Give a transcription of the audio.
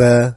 Cuba